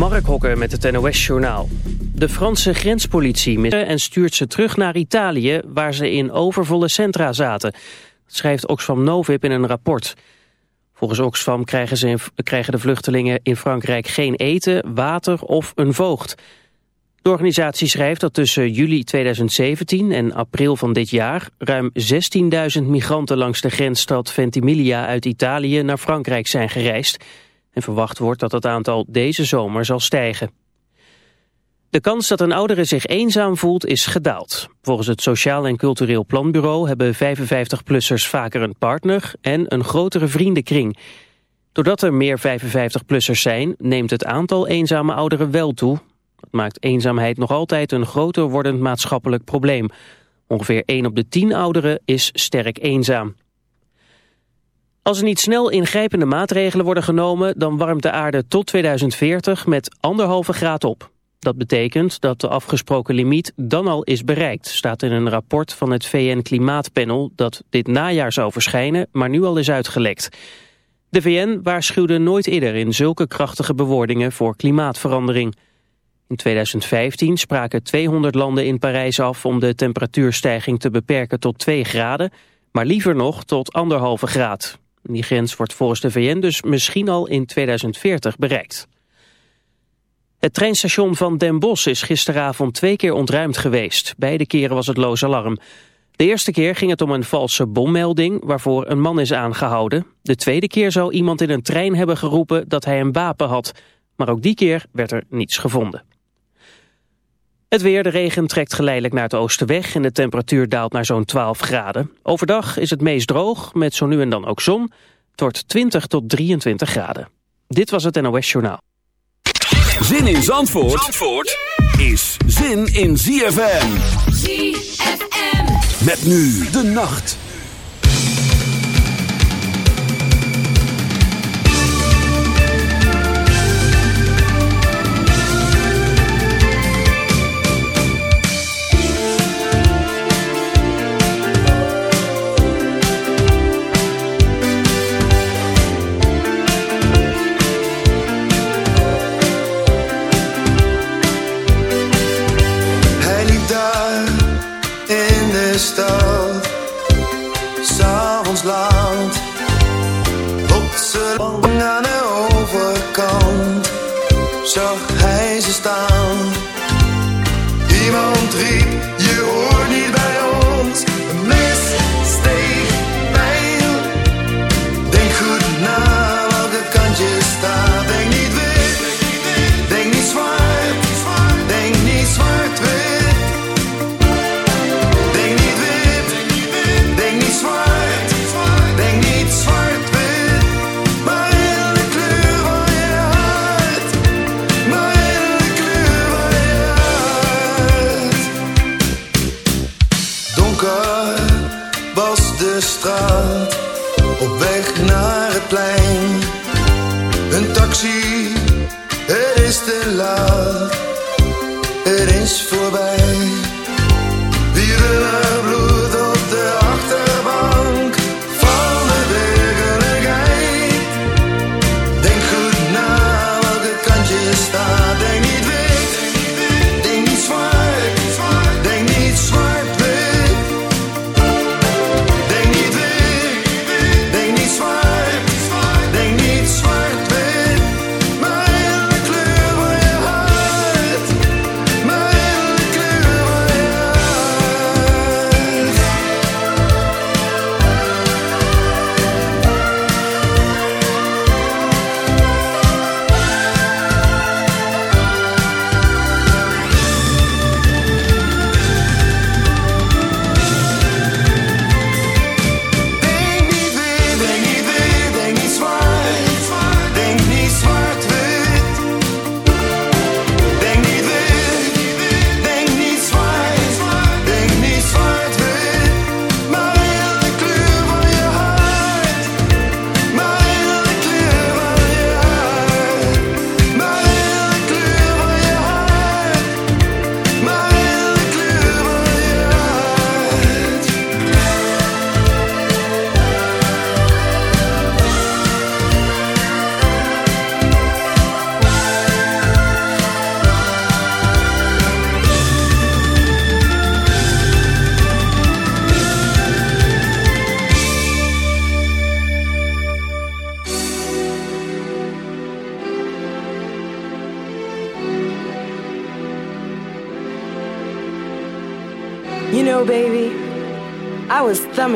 Mark Hokker met het NOS-journaal. De Franse grenspolitie mist en stuurt ze terug naar Italië... waar ze in overvolle centra zaten. Schrijft Oxfam Novib in een rapport. Volgens Oxfam krijgen, ze krijgen de vluchtelingen in Frankrijk geen eten, water of een voogd. De organisatie schrijft dat tussen juli 2017 en april van dit jaar... ruim 16.000 migranten langs de grensstad Ventimiglia uit Italië naar Frankrijk zijn gereisd... en verwacht wordt dat het aantal deze zomer zal stijgen. De kans dat een oudere zich eenzaam voelt is gedaald. Volgens het Sociaal en Cultureel Planbureau hebben 55-plussers vaker een partner en een grotere vriendenkring. Doordat er meer 55-plussers zijn, neemt het aantal eenzame ouderen wel toe. Dat maakt eenzaamheid nog altijd een groter wordend maatschappelijk probleem. Ongeveer 1 op de 10 ouderen is sterk eenzaam. Als er niet snel ingrijpende maatregelen worden genomen... dan warmt de aarde tot 2040 met anderhalve graad op. Dat betekent dat de afgesproken limiet dan al is bereikt... staat in een rapport van het VN-klimaatpanel... dat dit najaar zou verschijnen, maar nu al is uitgelekt. De VN waarschuwde nooit eerder in zulke krachtige bewoordingen voor klimaatverandering... In 2015 spraken 200 landen in Parijs af om de temperatuurstijging te beperken tot 2 graden, maar liever nog tot anderhalve graad. Die grens wordt volgens de VN dus misschien al in 2040 bereikt. Het treinstation van Den Bosch is gisteravond twee keer ontruimd geweest. Beide keren was het loos alarm. De eerste keer ging het om een valse bommelding waarvoor een man is aangehouden. De tweede keer zou iemand in een trein hebben geroepen dat hij een wapen had. Maar ook die keer werd er niets gevonden. Het weer, de regen trekt geleidelijk naar het oosten weg en de temperatuur daalt naar zo'n 12 graden. Overdag is het meest droog, met zo nu en dan ook zon. Het wordt 20 tot 23 graden. Dit was het NOS Journaal. Zin in Zandvoort, Zandvoort is zin in ZFM. ZFM. Met nu de nacht. stop. Er het is voorbij.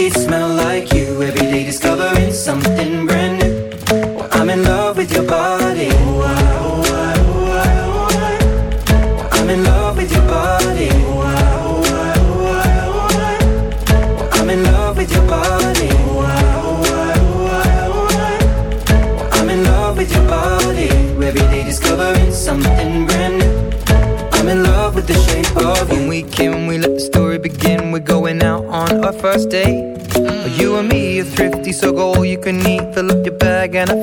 sheets smell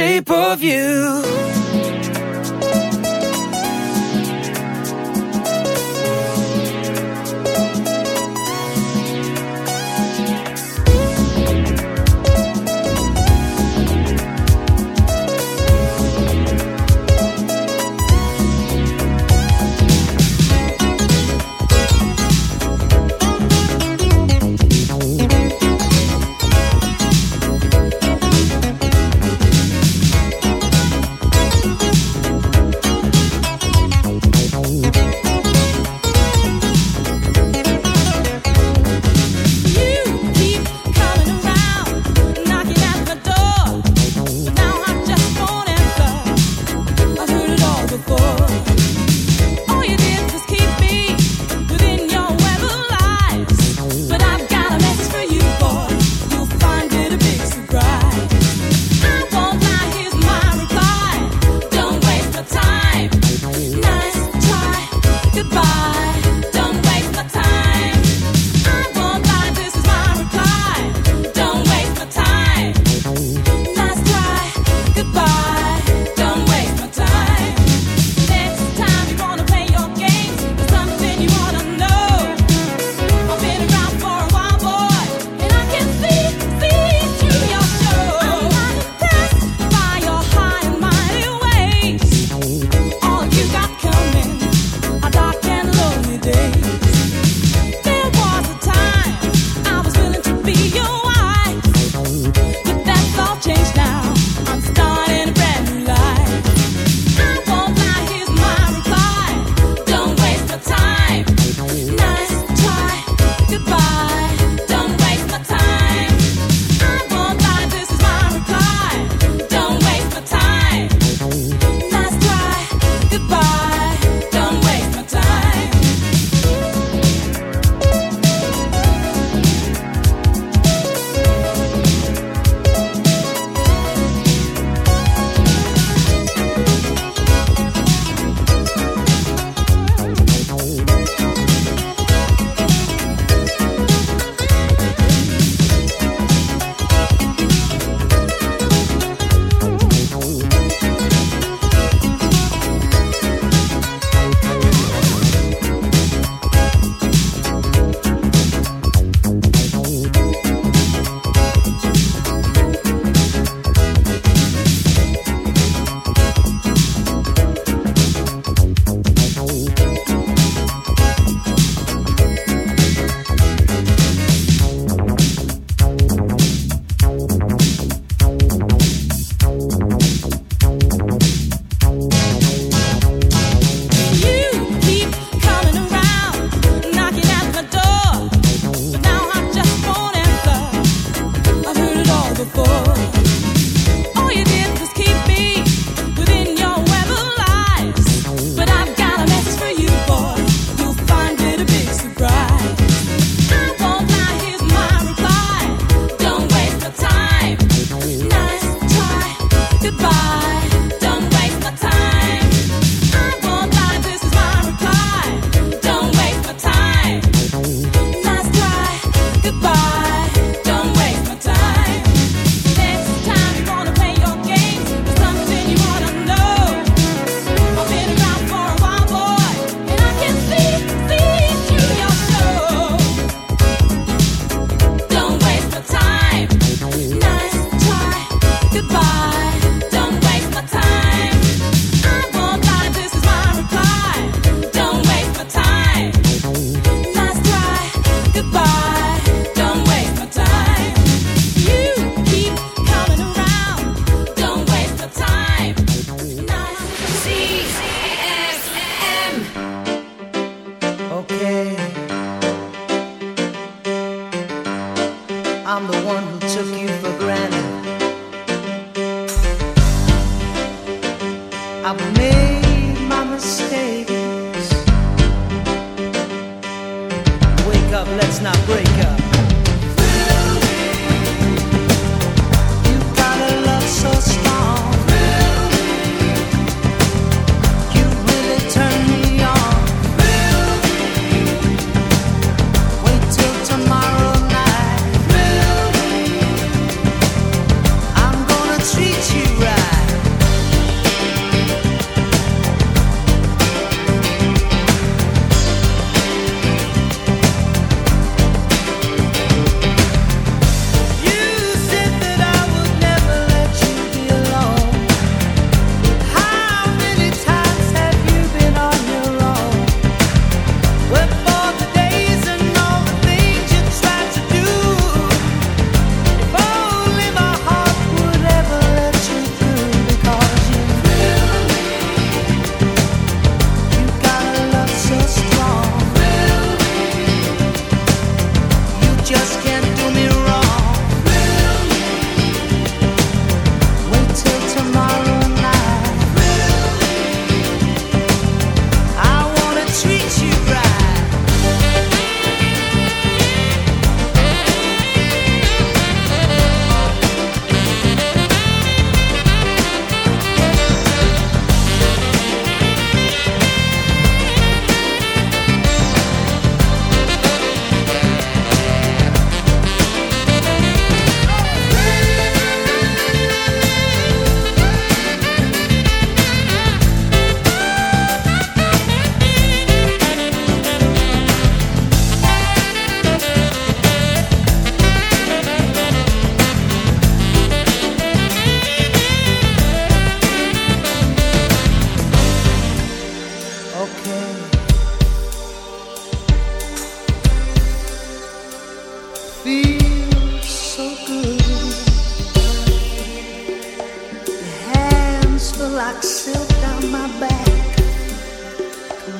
shape of you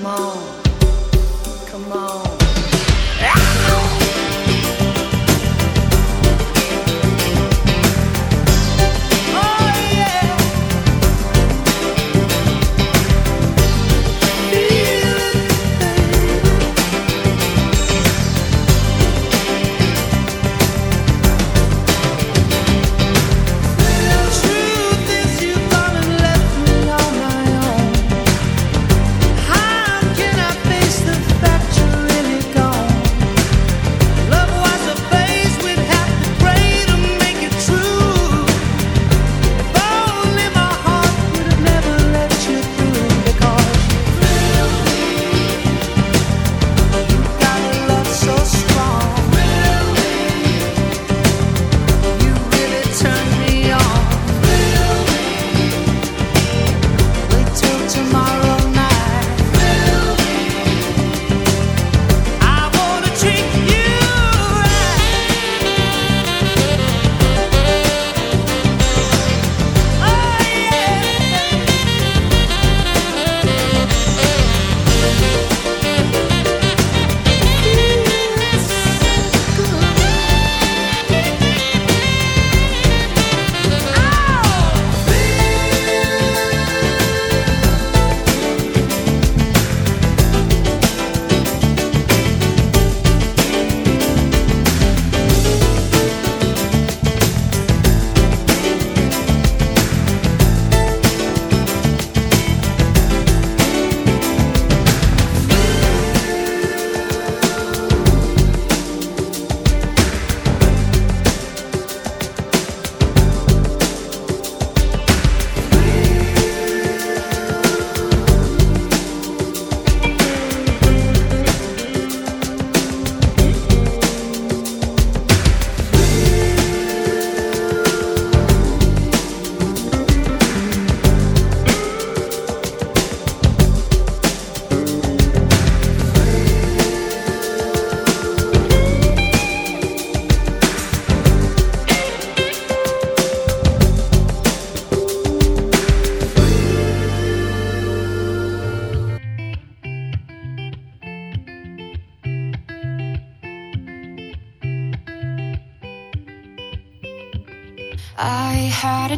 Come on. Come on.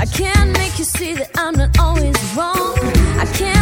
I can't make you see that I'm not always wrong. I can't.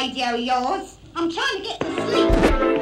radio, yours. I'm trying to get to sleep.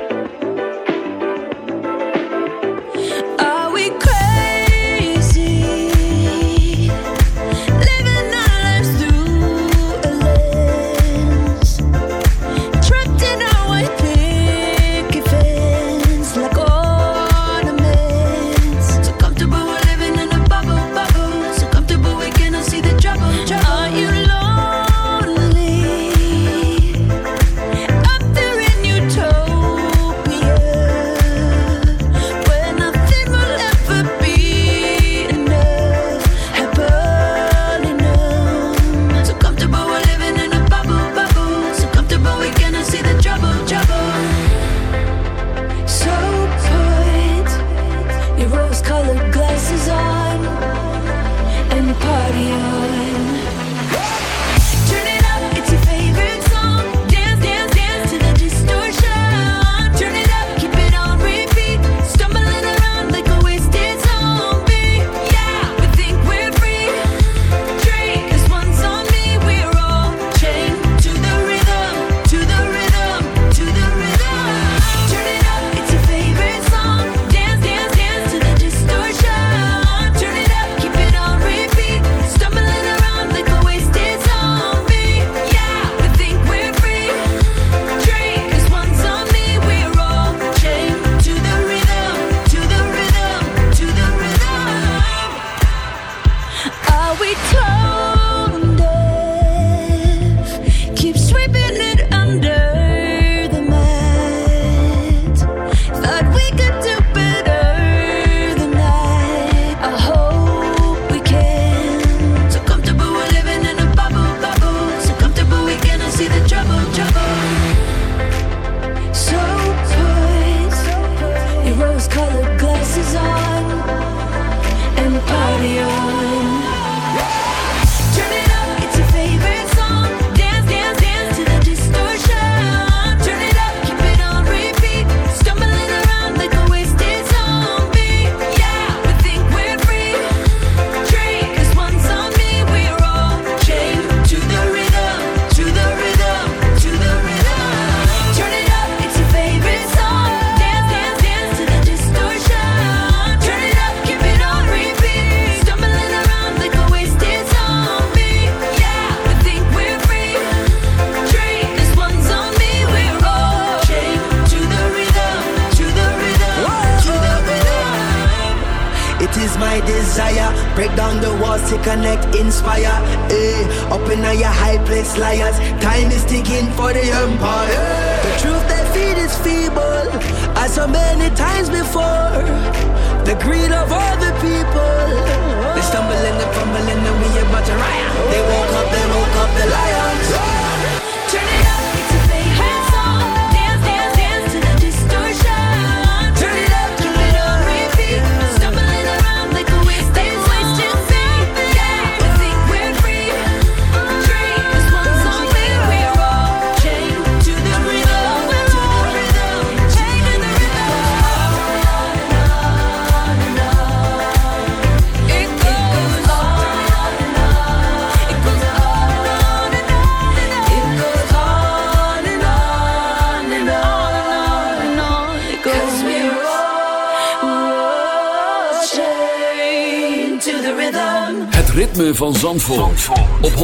Ritme van Zandvoort, op 106.9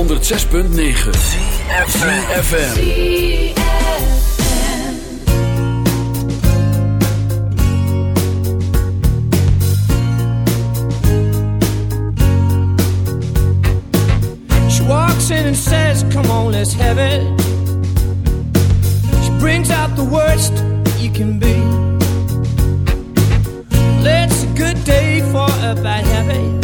FM. She walks in and says, Come on, let's have it. She brings out the worst you can be. It's a good day for a bad habit.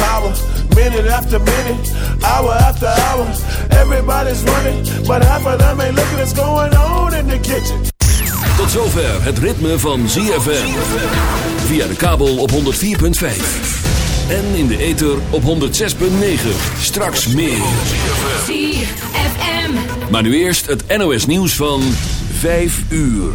power. Minute after minute, hour after hour. Everybody's running, but half of them ain't looking what's going on in the kitchen. Tot zover het ritme van ZFM. Via de kabel op 104.5. En in de ether op 106.9. Straks meer. ZFM. Maar nu eerst het NOS nieuws van 5 uur.